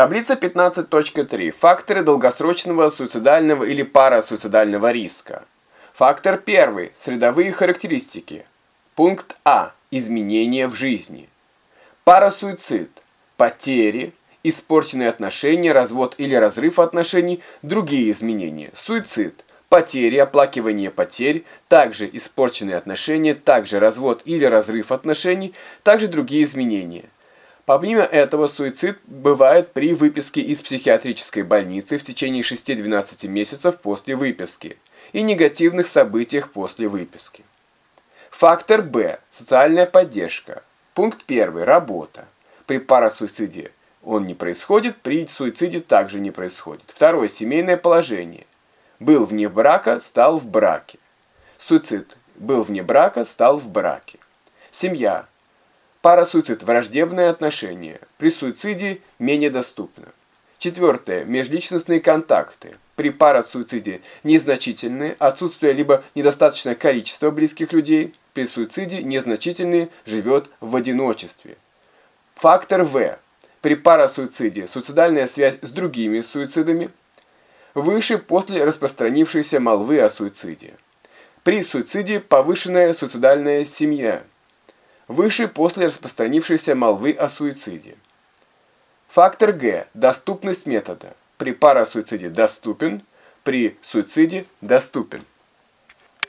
Таблица 15.3. Факторы долгосрочного суицидального или парасуицидального риска. Фактор 1. Средовые характеристики. Пункт А. Изменения в жизни. Парасуицид. Потери, испорченные отношения, развод или разрыв отношений, другие изменения. Суицид. Потери, оплакивание потерь, также испорченные отношения, также развод или разрыв отношений, также другие изменения. Помимо этого, суицид бывает при выписке из психиатрической больницы в течение 6-12 месяцев после выписки и негативных событиях после выписки. Фактор Б. Социальная поддержка. Пункт 1. Работа. При парасуициде он не происходит, при суициде также не происходит. Второе. Семейное положение. Был вне брака, стал в браке. Суицид. Был вне брака, стал в браке. Семья. Парасуицид – враждебные отношения. При суициде менее доступно. Четвертое. Межличностные контакты. При парасуициде незначительные, отсутствие либо недостаточное количество близких людей. При суициде незначительные, живет в одиночестве. Фактор В. При парасуициде суицидальная связь с другими суицидами. Выше после распространившейся молвы о суициде. При суициде повышенная суицидальная семья выше после распространившейся молвы о суициде. Фактор Г. Доступность метода. При парасуициде доступен, при суициде доступен.